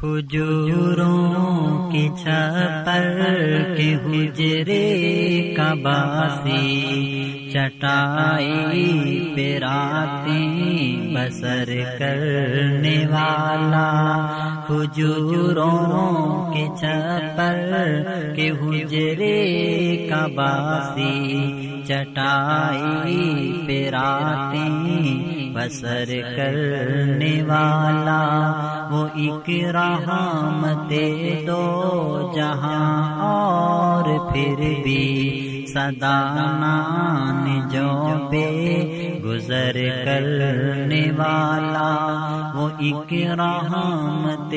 کھجوروں کی چھپر کے حجرے کا باسی، چٹائی پیراتی بسر کرنے والا۔ کھجوروں کے چھپر کے حجرے کا باسی، چٹائی پیراتی بسر کرنے والا، وہ ایک رحمت دو جہاں، اور پھر بھی سدان جو پہ گزر کرنے والا، وہ ایک رحمت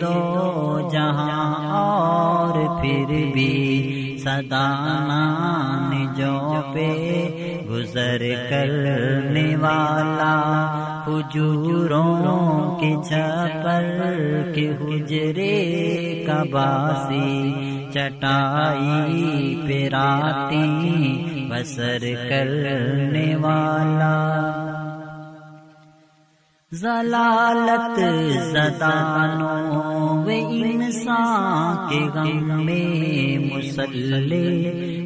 دو جہاں، اور پھر بھی سدان جو پہ گزر کرنے والا حجوروں کے چھپر کے حجرے کا باسی چٹائی پیراتی بسر کرنے والا ضلالت زدانوں و انسان کے غم میں مسلح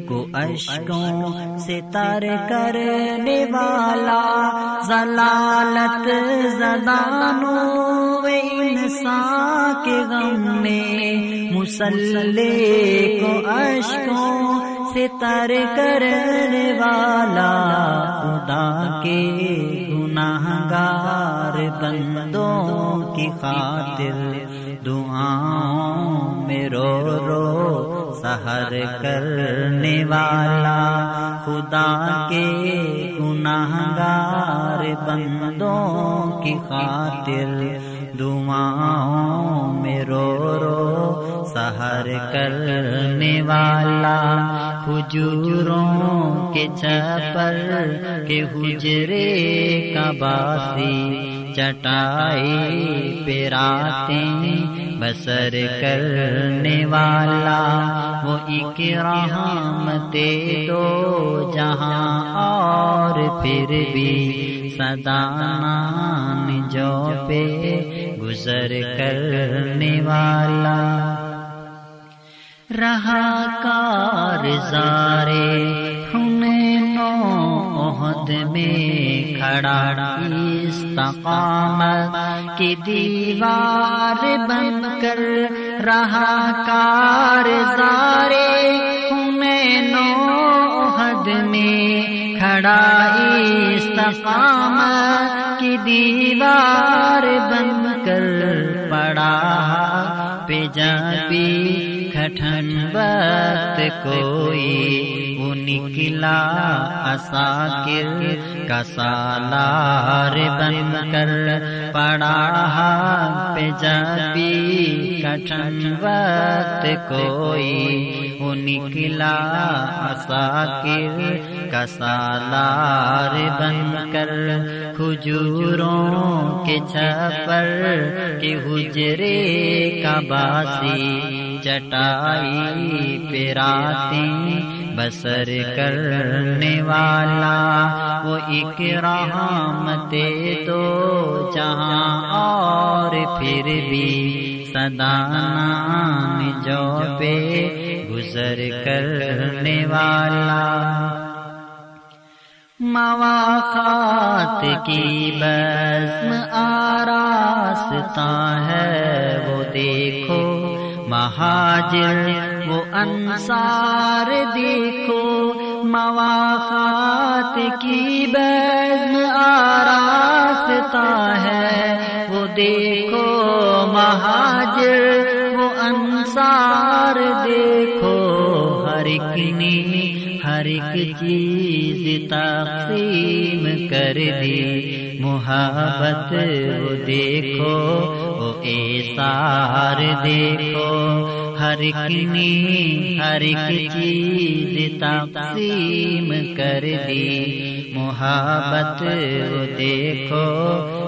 کو اشکوں سے تر کرنے والا ضلالت زدانوں و انسان کے غم میں مسلح کو اشکوں سے تر کرنے والا خدا کے گناہ گار بندوں کی خاطر دعاؤں میں رو رو سہر کرنے والا خدا کے گناہ گار بندوں کی خاطر دعاؤں میں رو رو سہر کرنے والا کھجوروں کے چھپر کے حجرے کا باسی چٹائی پیراتے بسر کرنے والا وہ ایک رحمت دو جہاں اور پھر بھی سدان جو پہ گزر کرنے والا رہا کار زارے نو عہد میں کھڑا استقامت کی دیوار بن کر رہا کار زارے نو عہد میں کھڑا استقامت کی دیوار بن کر پڑا، پہ جبی کھٹن وقت کوئی وہ نکلا اساکر کا سالار بن کر پڑا پہ جبی کٹھن وقت کوئی نکلا اساکر کا سالار بن کر کھجوروں کے چھپر کے حجرے کا باسی چٹائی پیراتی بسر کرنے والا وہ ایک رحمت دو جہاں اور پھر بھی سدان جو پہ گزر کرنے والا۔ مواقعات کی بزم آراستہ ہے وہ دیکھو۔ مہاجر وہ انصار دیکھو۔ مواقعات کی بزم آراستہ ہے وہ دیکھو۔ مہاجر ہر ہر ایک چیز تقسیم کر دی۔ محبت وہ دیکھو، وہ ایسار دیکھو۔ ہر کنی، ہر ایک چیز تقسیم کر دی۔ محبت وہ دیکھو،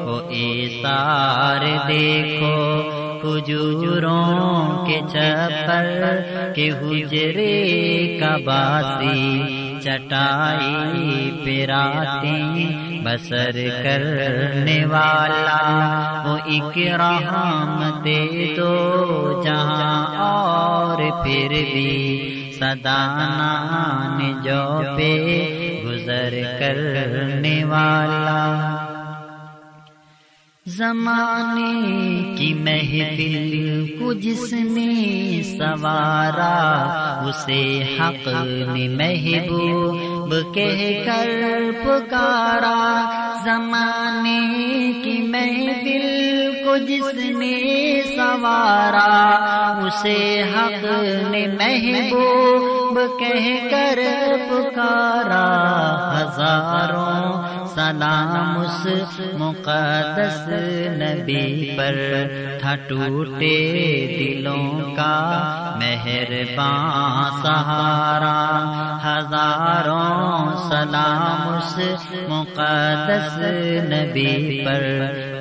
وہ ایسار دیکھو۔ کھجوروں کے چھپر کے حجرے کا باسی، چٹائی پیراتی بسر کرنے والا، وہ ایک رحمت دو جہاں اور پھر بھی سدان جو پہ گزر کرنے والا۔ زمانے کی محفل کو جس نے سوارا، اسے حق نے محبوب کہہ کر پکارا۔ زمانے کی محفل کو جس نے سوارا، اسے حق نے محبوب کہہ کر پکارا۔ ہزاروں سلام اس مقدس نبی پر تھا ٹوٹے دلوں کا مہربان سہارا ہزاروں سلام اس مقدس نبی پر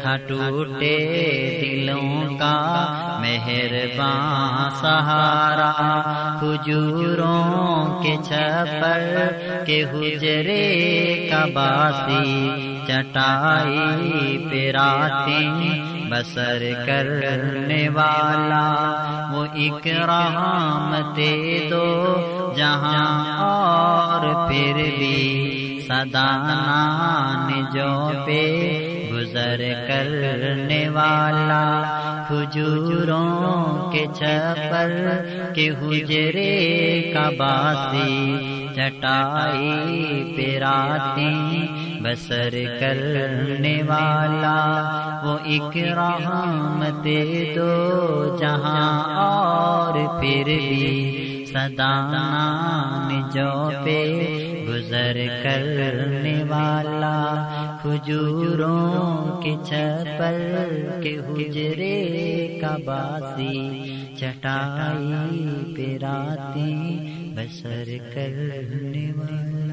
تھا ٹوٹے دلوں کا مہربان سہارا۔ کھجوروں کے چھپر کے حجرے کا باسی، چٹائی پیراتی بسر کرنے والا۔ وہ ایک رحمت دو جہاں اور پھر بھی سدان جو پہ گزر کرنے والا کھجوروں کے چھپر کے حجرے کا باسی چٹائی پیراتی بسر کرنے والا وہ ایک رحمت دو جہاں اور پھر بھی سدان جو پہ گزر کرنے والا کھجوروں کے چھپل کے حجرے کا باسی، چٹائی پہ راتیں بسر کرنے والا